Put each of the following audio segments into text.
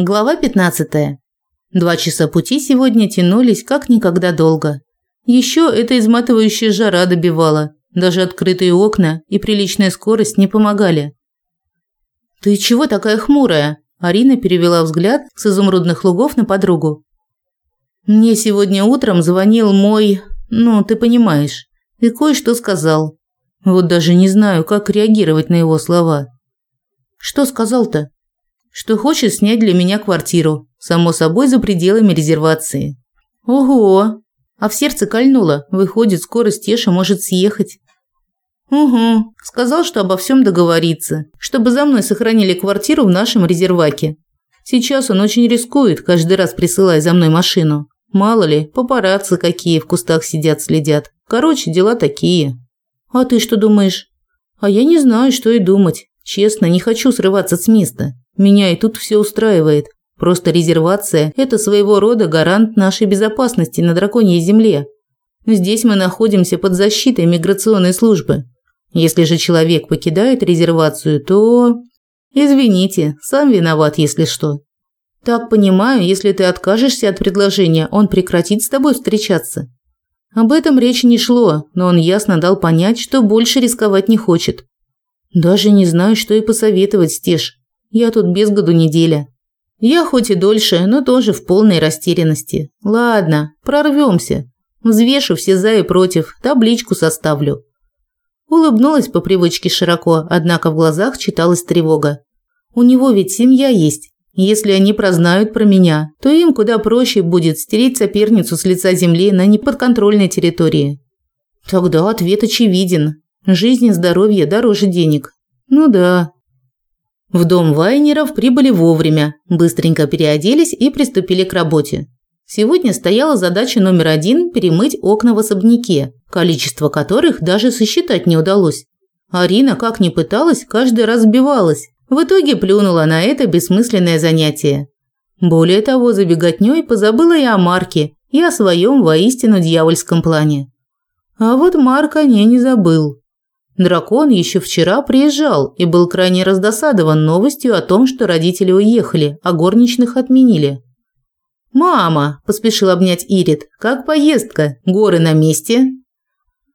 Глава 15. Два часа пути сегодня тянулись как никогда долго. Еще эта изматывающая жара добивала. Даже открытые окна и приличная скорость не помогали. «Ты чего такая хмурая?» Арина перевела взгляд с изумрудных лугов на подругу. «Мне сегодня утром звонил мой... Ну, ты понимаешь. И кое-что сказал. Вот даже не знаю, как реагировать на его слова». «Что сказал-то?» Что хочет снять для меня квартиру, само собой за пределами резервации. Ого! А в сердце кольнуло, выходит, скоро Стеша может съехать. Угу, сказал, что обо всем договорится, чтобы за мной сохранили квартиру в нашем резерваке. Сейчас он очень рискует, каждый раз присылая за мной машину. Мало ли, папарацци какие в кустах сидят, следят. Короче, дела такие. А ты что думаешь? А я не знаю, что и думать. Честно, не хочу срываться с места. Меня и тут все устраивает. Просто резервация – это своего рода гарант нашей безопасности на драконьей земле. Здесь мы находимся под защитой миграционной службы. Если же человек покидает резервацию, то... Извините, сам виноват, если что. Так понимаю, если ты откажешься от предложения, он прекратит с тобой встречаться. Об этом речи не шло, но он ясно дал понять, что больше рисковать не хочет. Даже не знаю, что и посоветовать, Стеж. Я тут без году неделя. Я хоть и дольше, но тоже в полной растерянности. Ладно, прорвемся. Взвешу все за и против, табличку составлю. Улыбнулась по привычке широко, однако в глазах читалась тревога. У него ведь семья есть. Если они прознают про меня, то им куда проще будет стереть соперницу с лица земли на неподконтрольной территории. Тогда ответ очевиден. Жизнь и здоровье дороже денег. Ну да, в дом Вайнеров прибыли вовремя, быстренько переоделись и приступили к работе. Сегодня стояла задача номер один – перемыть окна в особняке, количество которых даже сосчитать не удалось. Арина, как ни пыталась, каждый раз сбивалась. В итоге плюнула на это бессмысленное занятие. Более того, за позабыла и о Марке, и о своем воистину дьявольском плане. А вот Марк о ней не забыл. Дракон еще вчера приезжал и был крайне раздосадован новостью о том, что родители уехали, а горничных отменили. «Мама!» – поспешил обнять Ирит. «Как поездка? Горы на месте?»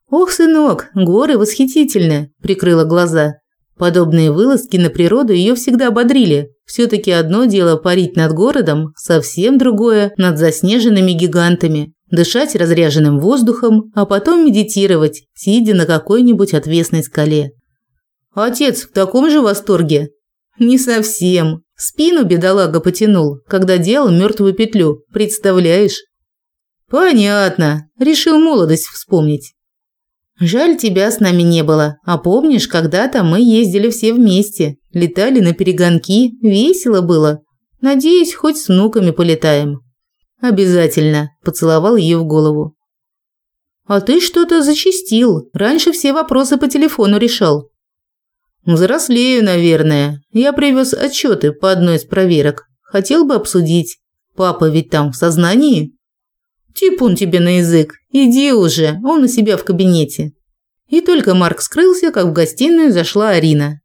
«Ох, сынок, горы восхитительны!» – прикрыла глаза. Подобные вылазки на природу ее всегда бодрили. Все-таки одно дело парить над городом, совсем другое – над заснеженными гигантами дышать разряженным воздухом, а потом медитировать, сидя на какой-нибудь отвесной скале. Отец в таком же восторге? Не совсем. Спину бедолага потянул, когда делал мертвую петлю, представляешь? Понятно. Решил молодость вспомнить. Жаль, тебя с нами не было. А помнишь, когда-то мы ездили все вместе, летали на перегонки, весело было. Надеюсь, хоть с внуками полетаем. Обязательно, поцеловал ее в голову. А ты что-то зачистил. Раньше все вопросы по телефону решал. Взрослею, наверное. Я привез отчеты по одной из проверок. Хотел бы обсудить. Папа ведь там в сознании. Типун тебе на язык. Иди уже, он у себя в кабинете. И только Марк скрылся, как в гостиную зашла Арина.